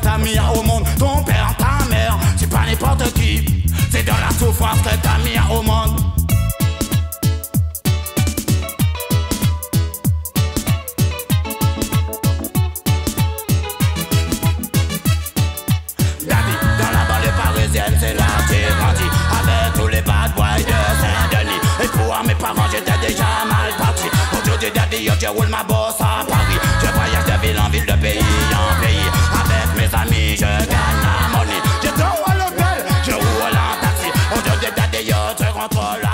t'as mis au monde. Ton père, ta mère, c'est pas n'importe qui. C'est dans la souffrance que t'as mis au monde. Daddy, dans la banlieue parisienne, c'est là j'ai grandi Avec tous les bad boys de Saint-Denis Et pour mes parents, j'étais déjà mal parti Aujourd'hui, yo, je roule ma bosse à Paris Je voyage de ville en ville, de pays en pays Amis, je gagne la money Je dors à l'hôtel, je roule en taxi. Aujourd'hui, daddy, yo, je contrôle